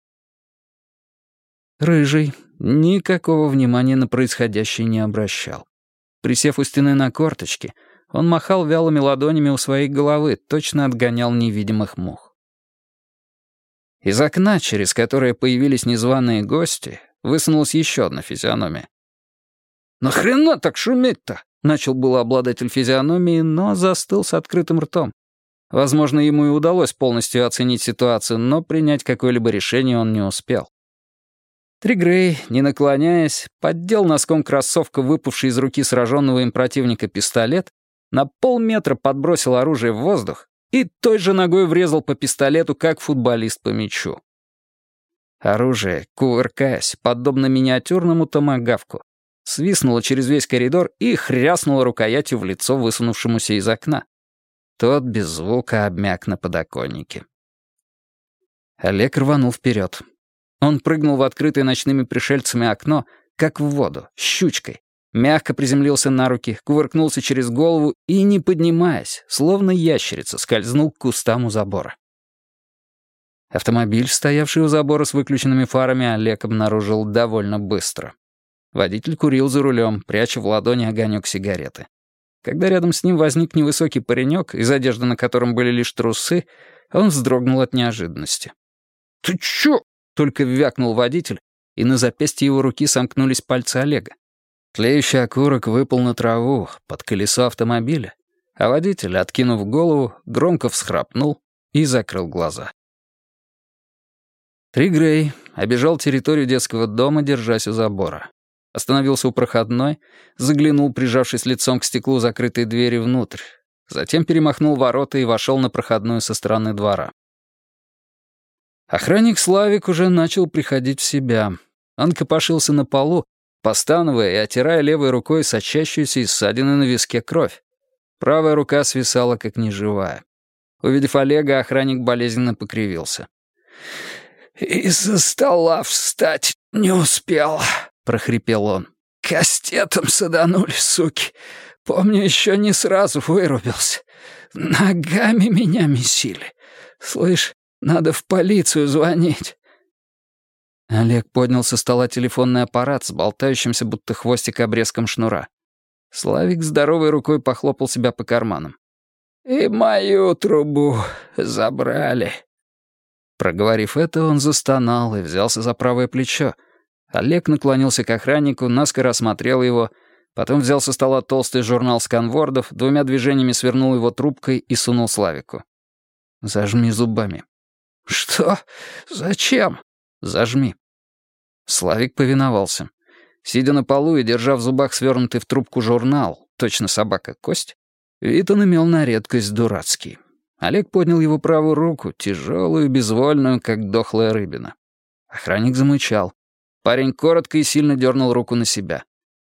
Рыжий никакого внимания на происходящее не обращал. Присев у стены на корточки — он махал вялыми ладонями у своей головы, точно отгонял невидимых мух. Из окна, через которое появились незваные гости, высунулась еще одна физиономия. «Нахрена так шуметь-то?» — начал было обладатель физиономии, но застыл с открытым ртом. Возможно, ему и удалось полностью оценить ситуацию, но принять какое-либо решение он не успел. Тригрей, не наклоняясь, поддел носком кроссовка выпавший из руки сраженного им противника пистолет на полметра подбросил оружие в воздух и той же ногой врезал по пистолету, как футболист по мячу. Оружие, кувыркаясь, подобно миниатюрному томагавку, свистнуло через весь коридор и хряснуло рукоятью в лицо высунувшемуся из окна. Тот без звука обмяк на подоконнике. Олег рванул вперед. Он прыгнул в открытое ночными пришельцами окно, как в воду, щучкой, мягко приземлился на руки, кувыркнулся через голову и, не поднимаясь, словно ящерица, скользнул к кустам у забора. Автомобиль, стоявший у забора с выключенными фарами, Олег обнаружил довольно быстро. Водитель курил за рулем, пряча в ладони огонек сигареты. Когда рядом с ним возник невысокий паренек, из одежды на котором были лишь трусы, он вздрогнул от неожиданности. «Ты чё?» — только вякнул водитель, и на запястье его руки сомкнулись пальцы Олега. Тлеющий окурок выпал на траву под колесо автомобиля, а водитель, откинув голову, громко всхрапнул и закрыл глаза. Тригрей обежал территорию детского дома, держась у забора. Остановился у проходной, заглянул, прижавшись лицом к стеклу закрытой двери внутрь. Затем перемахнул ворота и вошел на проходную со стороны двора. Охранник Славик уже начал приходить в себя. Он копошился на полу, постановая и отирая левой рукой сочащуюся из ссадины на виске кровь. Правая рука свисала, как неживая. Увидев Олега, охранник болезненно покривился. «Из-за стола встать не успел», — прохрипел он. «Кастетом саданули, суки. Помню, еще не сразу вырубился. Ногами меня месили. Слышь, надо в полицию звонить». Олег поднял со стола телефонный аппарат с болтающимся будто хвостик обрезком шнура. Славик здоровой рукой похлопал себя по карманам. «И мою трубу забрали». Проговорив это, он застонал и взялся за правое плечо. Олег наклонился к охраннику, наскоро осмотрел его, потом взял со стола толстый журнал сканвордов, двумя движениями свернул его трубкой и сунул Славику. «Зажми зубами». «Что? Зачем?» «Зажми». Славик повиновался. Сидя на полу и держа в зубах свернутый в трубку журнал, точно собака кость, вид он имел на редкость дурацкий. Олег поднял его правую руку, тяжелую, безвольную, как дохлая рыбина. Охранник замычал. Парень коротко и сильно дернул руку на себя.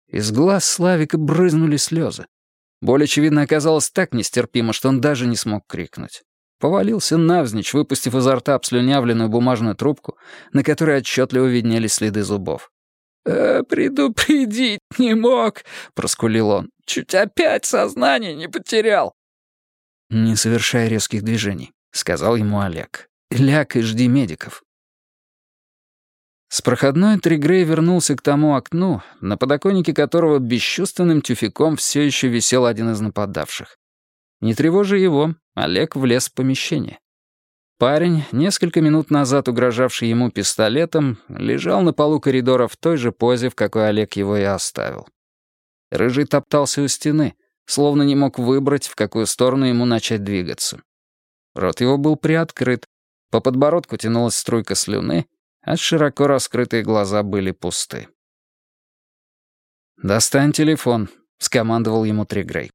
Из глаз Славика брызнули слезы. Боль, очевидно, оказалась так нестерпима, что он даже не смог крикнуть. Повалился навзничь, выпустив изо рта обслюнявленную бумажную трубку, на которой отчетливо виднелись следы зубов. «Э, «Предупредить не мог», — проскулил он. «Чуть опять сознание не потерял». «Не совершай резких движений», — сказал ему Олег. «Ляг и жди медиков». С проходной Тригрей вернулся к тому окну, на подоконнике которого бесчувственным тюфяком все еще висел один из нападавших. Не тревожа его, Олег влез в помещение. Парень, несколько минут назад угрожавший ему пистолетом, лежал на полу коридора в той же позе, в какой Олег его и оставил. Рыжий топтался у стены — словно не мог выбрать, в какую сторону ему начать двигаться. Рот его был приоткрыт, по подбородку тянулась струйка слюны, а широко раскрытые глаза были пусты. «Достань телефон», — скомандовал ему Тригрей.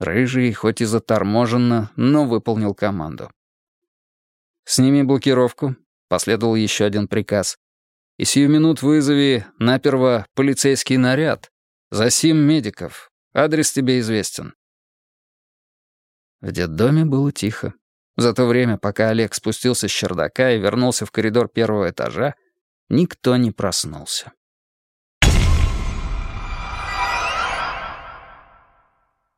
Рыжий, хоть и заторможенно, но выполнил команду. «Сними блокировку», — последовал еще один приказ. «И сию минут вызови наперво полицейский наряд. Засим медиков. Адрес тебе известен». В детдоме было тихо. За то время, пока Олег спустился с чердака и вернулся в коридор первого этажа, никто не проснулся.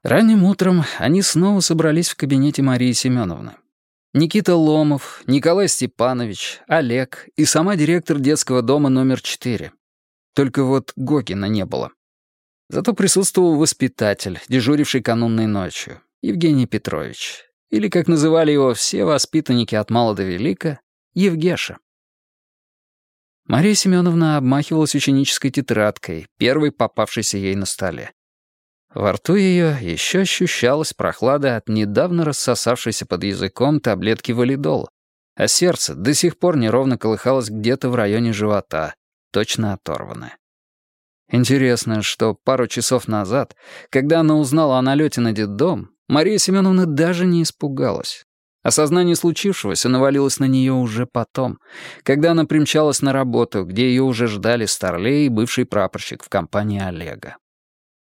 Ранним утром они снова собрались в кабинете Марии Семеновны. Никита Ломов, Николай Степанович, Олег и сама директор детского дома номер 4. Только вот Гокина не было. Зато присутствовал воспитатель, дежуривший канунной ночью, Евгений Петрович. Или, как называли его все воспитанники от мала до велика, Евгеша. Мария Семеновна обмахивалась ученической тетрадкой, первой попавшейся ей на столе. Во рту ее еще ощущалась прохлада от недавно рассосавшейся под языком таблетки валидола, а сердце до сих пор неровно колыхалось где-то в районе живота, точно оторванное. Интересно, что пару часов назад, когда она узнала о налете на детдом, Мария Семеновна даже не испугалась. Осознание случившегося навалилось на нее уже потом, когда она примчалась на работу, где ее уже ждали Старлей и бывший прапорщик в компании Олега.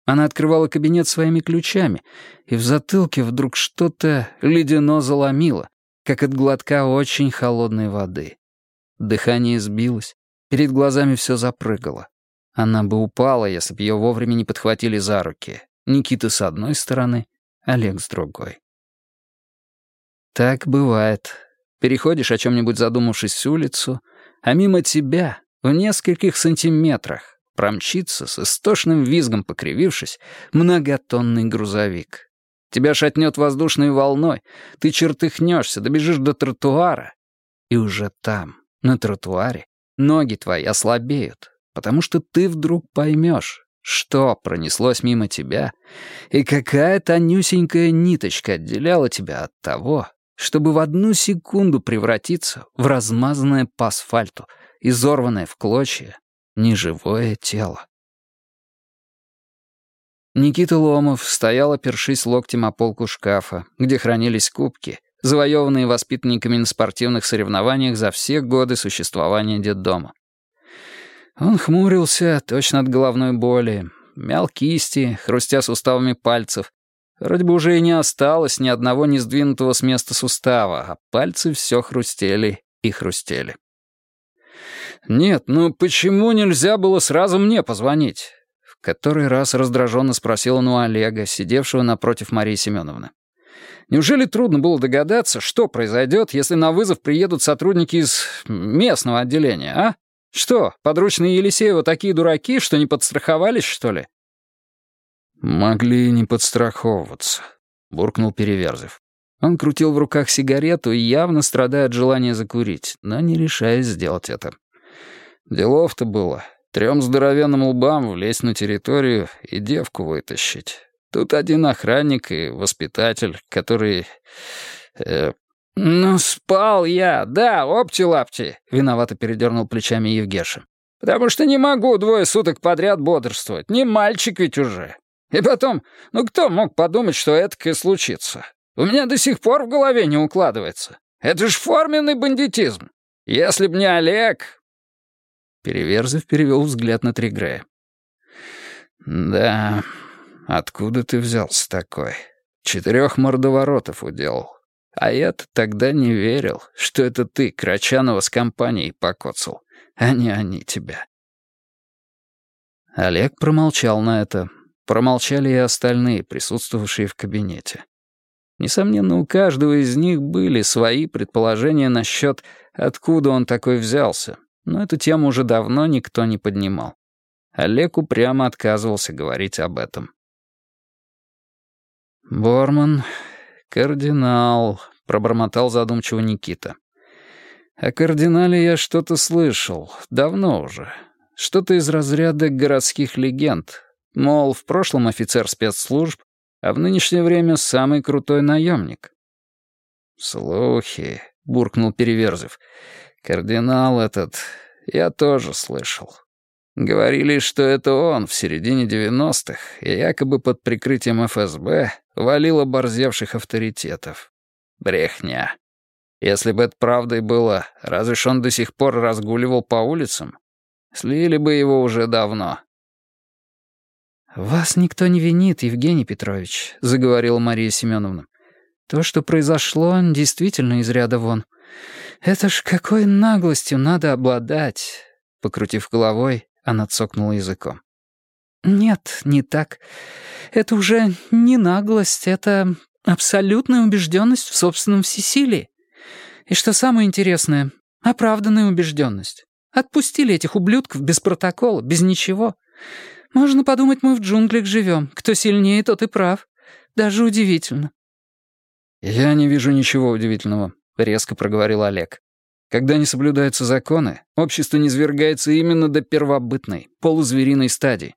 Она открывала кабинет своими ключами, и в затылке вдруг что-то ледяно заломило, как от глотка очень холодной воды. Дыхание сбилось, перед глазами все запрыгало. Она бы упала, если бы ее вовремя не подхватили за руки. Никита с одной стороны, Олег с другой. Так бывает. Переходишь, о чем-нибудь задумавшись, с улицу, а мимо тебя, в нескольких сантиметрах, промчится с истошным визгом покривившись многотонный грузовик. Тебя шатнет воздушной волной, ты чертыхнешься, добежишь до тротуара, и уже там, на тротуаре, ноги твои ослабеют, потому что ты вдруг поймешь, что пронеслось мимо тебя, и какая тонюсенькая ниточка отделяла тебя от того, чтобы в одну секунду превратиться в размазанное по асфальту, изорванное в клочья, неживое тело. Никита Ломов стоял, опершись локтем о полку шкафа, где хранились кубки, завоеванные воспитанниками на спортивных соревнованиях за все годы существования детдома. Он хмурился, точно от головной боли, мял кисти, хрустя суставами пальцев. Вроде бы уже и не осталось ни одного не сдвинутого с места сустава, а пальцы все хрустели и хрустели. «Нет, ну почему нельзя было сразу мне позвонить?» В который раз раздраженно спросил он у Олега, сидевшего напротив Марии Семеновны. Неужели трудно было догадаться, что произойдет, если на вызов приедут сотрудники из местного отделения, а? Что, подручные Елисеева такие дураки, что не подстраховались, что ли? «Могли не подстраховываться», — буркнул Переверзев. Он крутил в руках сигарету, явно страдая от желания закурить, но не решаясь сделать это. Делов-то было. Трем здоровенным лбам влезть на территорию и девку вытащить. Тут один охранник и воспитатель, который... Э, «Ну, спал я, да, опти-лапти», — виновато передернул плечами Евгеша. «Потому что не могу двое суток подряд бодрствовать, не мальчик ведь уже. И потом, ну кто мог подумать, что это и случится? У меня до сих пор в голове не укладывается. Это ж форменный бандитизм. Если б не Олег...» Переверзев перевел взгляд на Тригрея. «Да, откуда ты взялся такой? Четырех мордоворотов уделал. А я-то тогда не верил, что это ты Крачанова с компанией покоцал, а не они тебя». Олег промолчал на это. Промолчали и остальные, присутствовавшие в кабинете. Несомненно, у каждого из них были свои предположения насчет, откуда он такой взялся, но эту тему уже давно никто не поднимал. Олег упрямо отказывался говорить об этом. «Борман, кардинал», — пробормотал задумчиво Никита. «О кардинале я что-то слышал, давно уже. Что-то из разряда городских легенд. Мол, в прошлом офицер спецслужб, а в нынешнее время самый крутой наемник». «Слухи», — буркнул Переверзев. «Кардинал этот я тоже слышал. Говорили, что это он в середине 90-х, и якобы под прикрытием ФСБ валил оборзевших авторитетов. Брехня. Если бы это правдой было, разве ж он до сих пор разгуливал по улицам? Слили бы его уже давно. «Вас никто не винит, Евгений Петрович», — заговорила Мария Семеновна. «То, что произошло, действительно из ряда вон. Это ж какой наглостью надо обладать!» Покрутив головой, она цокнула языком. «Нет, не так. Это уже не наглость, это абсолютная убежденность в собственном всесилии. И что самое интересное, оправданная убежденность. Отпустили этих ублюдков без протокола, без ничего. Можно подумать, мы в джунглях живем. Кто сильнее, тот и прав. Даже удивительно». «Я не вижу ничего удивительного», — резко проговорил Олег. Когда не соблюдаются законы, общество низвергается именно до первобытной, полузвериной стадии.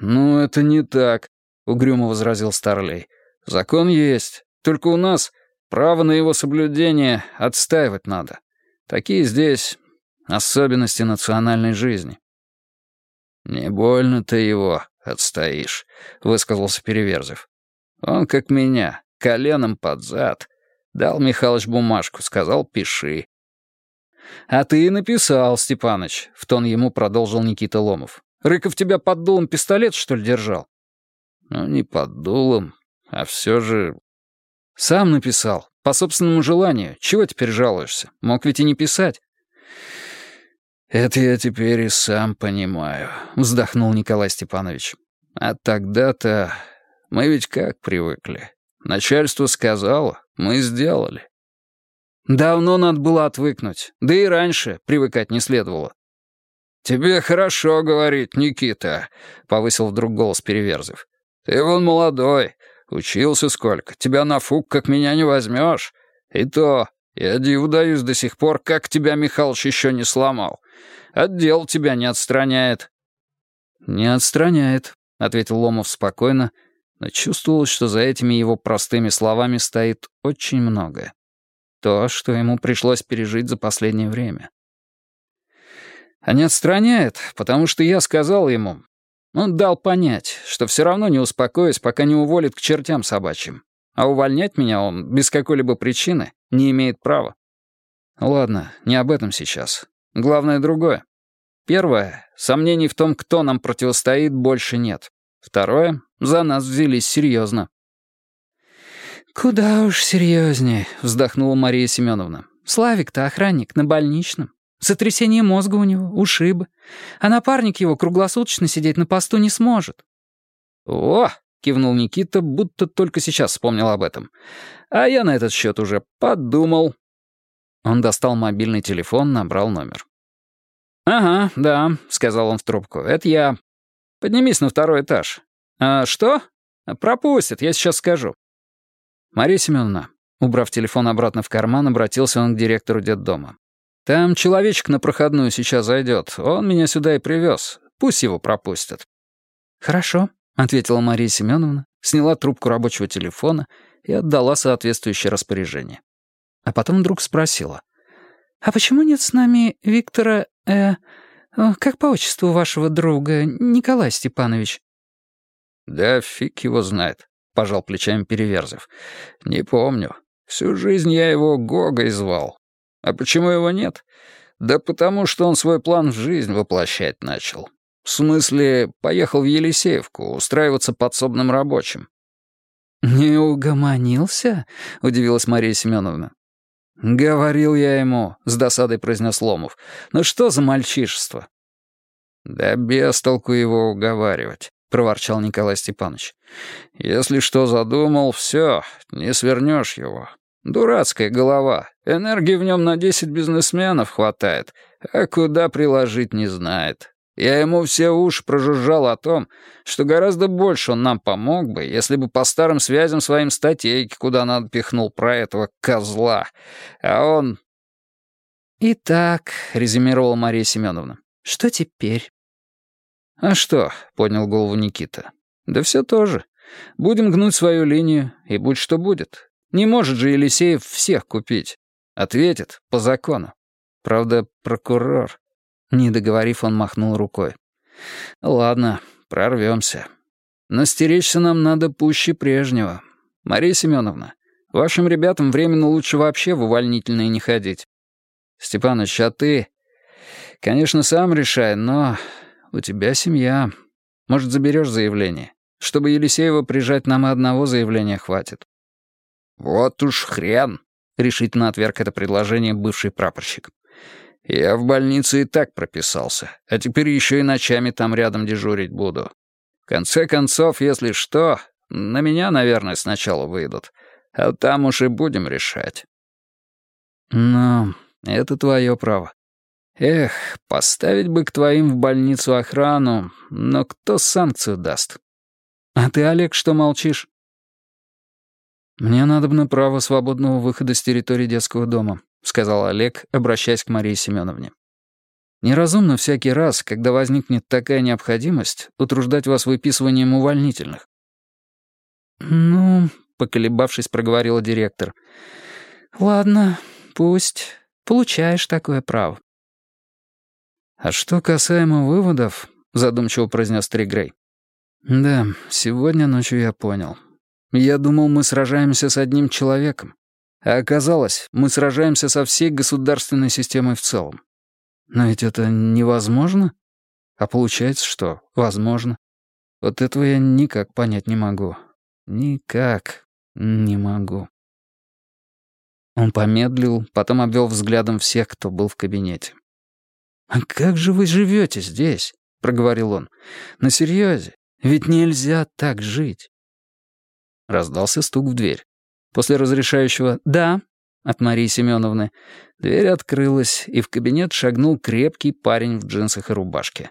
«Ну, это не так», — угрюмо возразил Старлей. «Закон есть, только у нас право на его соблюдение отстаивать надо. Такие здесь особенности национальной жизни». «Не больно ты его отстоишь», — высказался Переверзев. «Он, как меня, коленом под зад. Дал Михалыч бумажку, сказал «пиши». «А ты и написал, Степаныч», — в тон ему продолжил Никита Ломов. «Рыков тебя под дулом пистолет, что ли, держал?» «Ну, не под дулом, а все же...» «Сам написал, по собственному желанию. Чего теперь жалуешься? Мог ведь и не писать». «Это я теперь и сам понимаю», — вздохнул Николай Степанович. «А тогда-то мы ведь как привыкли. Начальство сказало, мы сделали. Давно надо было отвыкнуть. Да и раньше привыкать не следовало. «Тебе хорошо говорить, Никита», — повысил вдруг голос Переверзев. «Ты вон молодой, учился сколько, тебя на фук как меня не возьмешь. И то, я диву даюсь до сих пор, как тебя Михалыч еще не сломал. Отдел тебя не отстраняет». «Не отстраняет», — ответил Ломов спокойно, но чувствовалось, что за этими его простыми словами стоит очень многое. То, что ему пришлось пережить за последнее время. А не отстраняет, потому что я сказал ему, он дал понять, что все равно не успокоюсь, пока не уволит к чертям собачьим. А увольнять меня он, без какой-либо причины, не имеет права. Ладно, не об этом сейчас. Главное другое. Первое, сомнений в том, кто нам противостоит, больше нет. Второе, за нас взялись серьезно. «Куда уж серьезнее», — вздохнула Мария Семеновна. «Славик-то охранник на больничном. Сотрясение мозга у него, ушибы. А напарник его круглосуточно сидеть на посту не сможет». «О!» — кивнул Никита, будто только сейчас вспомнил об этом. «А я на этот счет уже подумал». Он достал мобильный телефон, набрал номер. «Ага, да», — сказал он в трубку, — «это я. Поднимись на второй этаж». «А что?» «Пропустят, я сейчас скажу». «Мария Семеновна», убрав телефон обратно в карман, обратился он к директору детдома. «Там человечек на проходную сейчас зайдет. Он меня сюда и привез. Пусть его пропустят». «Хорошо», — ответила Мария Семеновна, сняла трубку рабочего телефона и отдала соответствующее распоряжение. А потом вдруг спросила. «А почему нет с нами Виктора, э, э как по отчеству вашего друга, Николай Степанович?» «Да фиг его знает», — пожал плечами Переверзев. «Не помню. Всю жизнь я его Гогой звал. А почему его нет? Да потому что он свой план в жизнь воплощать начал. В смысле, поехал в Елисеевку устраиваться подсобным рабочим». «Не угомонился?» — удивилась Мария Семеновна. «Говорил я ему», — с досадой произнес Ломов. «Ну что за мальчишество?» «Да без толку его уговаривать проворчал Николай Степанович. «Если что задумал, все, не свернешь его. Дурацкая голова. Энергии в нем на десять бизнесменов хватает, а куда приложить не знает. Я ему все уши прожужжал о том, что гораздо больше он нам помог бы, если бы по старым связям своим статейки куда надо пихнул про этого козла. А он...» «Итак», — резюмировала Мария Семеновна, — «что теперь?» «А что?» — поднял голову Никита. «Да все тоже. Будем гнуть свою линию, и будь что будет. Не может же Елисеев всех купить. Ответит по закону. Правда, прокурор...» Не договорив, он махнул рукой. «Ладно, прорвемся. Но стеречься нам надо пуще прежнего. Мария Семеновна, вашим ребятам временно лучше вообще в увольнительные не ходить. Степаныч, а ты... Конечно, сам решай, но у тебя семья. Может, заберешь заявление? Чтобы Елисеева прижать, нам и одного заявления хватит». «Вот уж хрен», — решительно отверг это предложение бывший прапорщик. «Я в больнице и так прописался, а теперь еще и ночами там рядом дежурить буду. В конце концов, если что, на меня, наверное, сначала выйдут, а там уж и будем решать». «Ну, это твое право. Эх, поставить бы к твоим в больницу охрану, но кто санкцию даст? А ты, Олег, что молчишь? «Мне надо бы на право свободного выхода с территории детского дома», сказал Олег, обращаясь к Марии Семеновне. «Неразумно всякий раз, когда возникнет такая необходимость, утруждать вас выписыванием увольнительных». «Ну», — поколебавшись, проговорила директор, «ладно, пусть. Получаешь такое право. «А что касаемо выводов», — задумчиво произнес Тригрей. «Да, сегодня ночью я понял. Я думал, мы сражаемся с одним человеком. А оказалось, мы сражаемся со всей государственной системой в целом. Но ведь это невозможно. А получается, что возможно. Вот этого я никак понять не могу. Никак не могу». Он помедлил, потом обвел взглядом всех, кто был в кабинете. «А как же вы живете здесь?» — проговорил он. «На серьезе? Ведь нельзя так жить». Раздался стук в дверь. После разрешающего «да» от Марии Семеновны, дверь открылась, и в кабинет шагнул крепкий парень в джинсах и рубашке.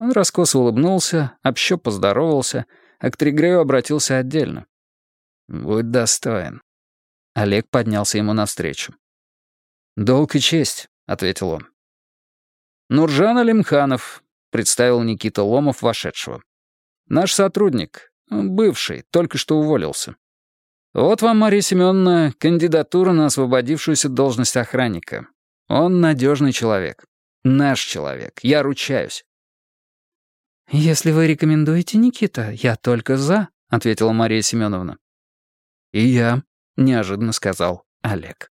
Он раскосо улыбнулся, общо поздоровался, а к Тригрею обратился отдельно. «Будь достоин». Олег поднялся ему навстречу. «Долг и честь», — ответил он. «Нуржан Алимханов», — представил Никита Ломов вошедшего. «Наш сотрудник, бывший, только что уволился. Вот вам, Мария Семеновна, кандидатура на освободившуюся должность охранника. Он надежный человек. Наш человек, я ручаюсь». «Если вы рекомендуете Никита, я только за», — ответила Мария Семеновна. «И я», — неожиданно сказал Олег.